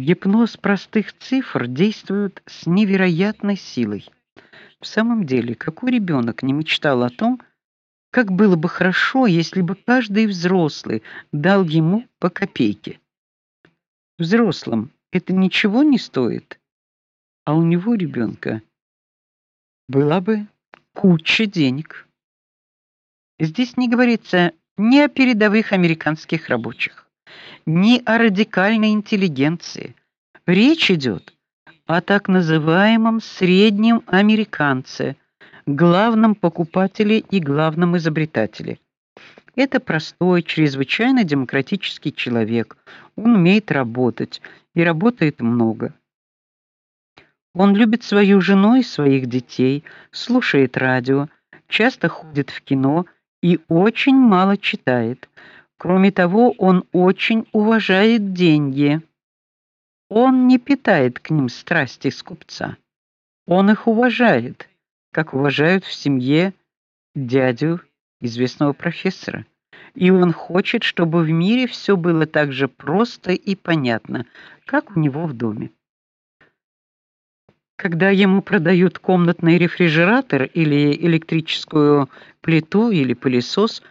Гипноз простых цифр действует с невероятной силой. В самом деле, какой ребенок не мечтал о том, как было бы хорошо, если бы каждый взрослый дал ему по копейке. Взрослым это ничего не стоит, а у него ребенка была бы куча денег. Здесь не говорится ни о передовых американских рабочих, ни о радикальной интеллигенции. Речь идет о так называемом среднем американце, главном покупателе и главном изобретателе. Это простой, чрезвычайно демократический человек. Он умеет работать и работает много. Он любит свою жену и своих детей, слушает радио, часто ходит в кино и очень мало читает. Кроме того, он очень уважает деньги. Он не питает к ним страсти скупца. Он их уважает, как уважают в семье дядю известного профессора. И он хочет, чтобы в мире все было так же просто и понятно, как у него в доме. Когда ему продают комнатный рефрижератор или электрическую плиту или пылесос,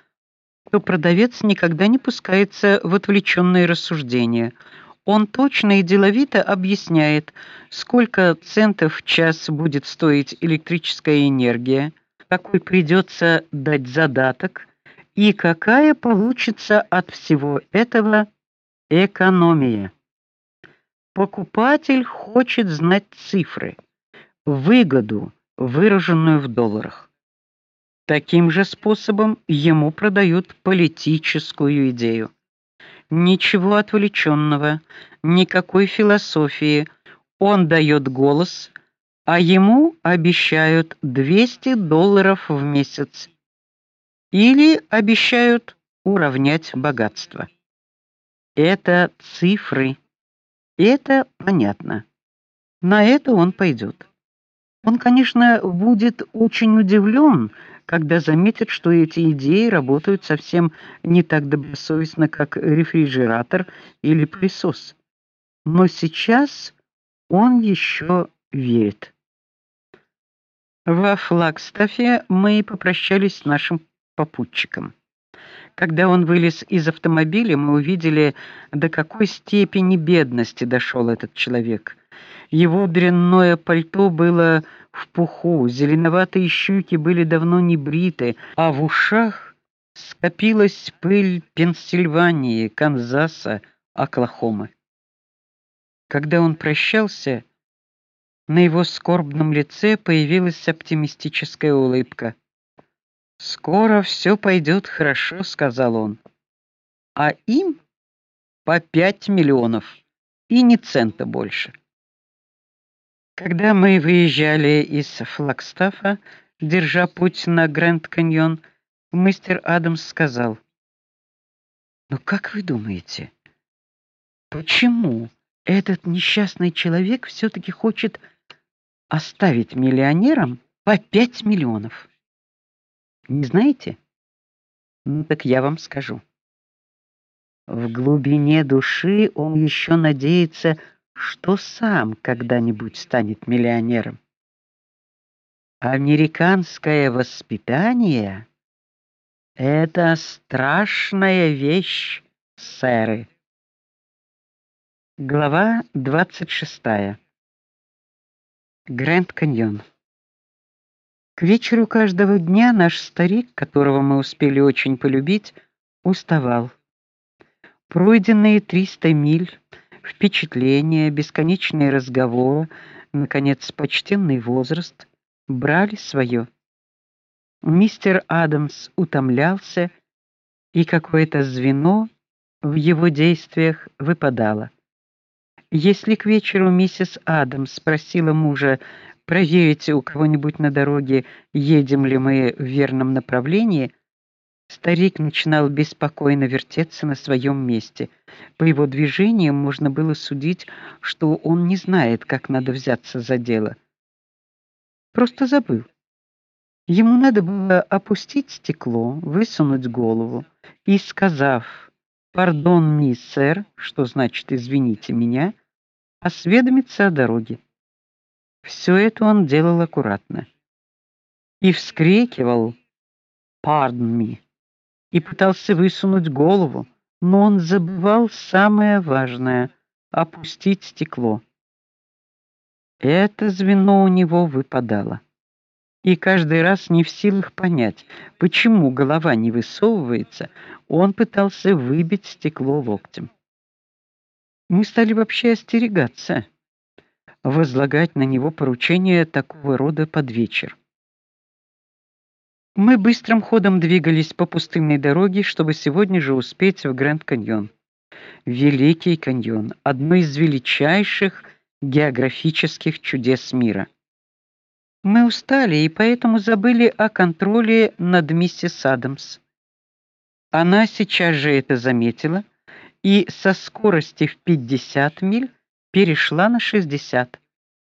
то продавец никогда не пускается в отвлеченные рассуждения. Он точно и деловито объясняет, сколько центов в час будет стоить электрическая энергия, какой придется дать задаток и какая получится от всего этого экономия. Покупатель хочет знать цифры, выгоду, выраженную в долларах. Таким же способом ему продают политическую идею. Ничего отвлеченного, никакой философии. Он дает голос, а ему обещают 200 долларов в месяц или обещают уравнять богатство. Это цифры. Это понятно. На это он пойдет. Он, конечно, будет очень удивлен, когда заметит, что эти идеи работают совсем не так добросовестно, как рефрижератор или пылесос. Но сейчас он еще верит. Во Флагстафе мы попрощались с нашим попутчиком. Когда он вылез из автомобиля, мы увидели, до какой степени бедности дошел этот человек. Его дрянное пальто было в пуху, зеленоватые щеки были давно не бриты, а в ушах скопилась пыль Пенсильвании, Канзаса, Оклахомы. Когда он прощался, на его скорбном лице появилась оптимистическая улыбка. Скоро все пойдет хорошо, сказал он. А им по пять миллионов и ни цента больше. Когда мы выезжали из Флагстафа, держа путь на Гранд-каньон, мистер Адамс сказал: "Ну как вы думаете, почему этот несчастный человек все таки хочет оставить миллионерам по 5 миллионов?" Не знаете? Ну так я вам скажу. В глубине души он еще надеется, что сам когда-нибудь станет миллионером. Американское воспитание это страшная вещь, сэры. Глава 26. Гранд Каньон. К вечеру каждого дня наш старик, которого мы успели очень полюбить, уставал. Пройденные 300 миль, впечатления, бесконечные разговоры, наконец, почтенный возраст брали свое. Мистер Адамс утомлялся, и какое-то звено в его действиях выпадало. Если к вечеру миссис Адамс спросила мужа, проверить у кого-нибудь на дороге, едем ли мы в верном направлении, старик начинал беспокойно вертеться на своем месте. По его движениям можно было судить, что он не знает, как надо взяться за дело. Просто забыл. Ему надо было опустить стекло, высунуть голову и, сказав: "Пардон, мисс сэр", что значит "извините меня", осведомиться о дороге. Все это он делал аккуратно. И вскрикивал: "Pardon me!" И пытался высунуть голову, но он забывал самое важное опустить стекло. Это звено у него выпадало. И каждый раз не в силах понять, почему голова не высовывается, он пытался выбить стекло локтем. Мы стали вообще остерегаться возлагать на него поручения такого рода под вечер. Мы быстрым ходом двигались по пустынной дороге, чтобы сегодня же успеть в Гранд-каньон. Великий каньон, одно из величайших географических чудес мира. Мы устали и поэтому забыли о контроле над миссис Адамс. Она сейчас же это заметила и со скорости в 50 миль перешла на 60.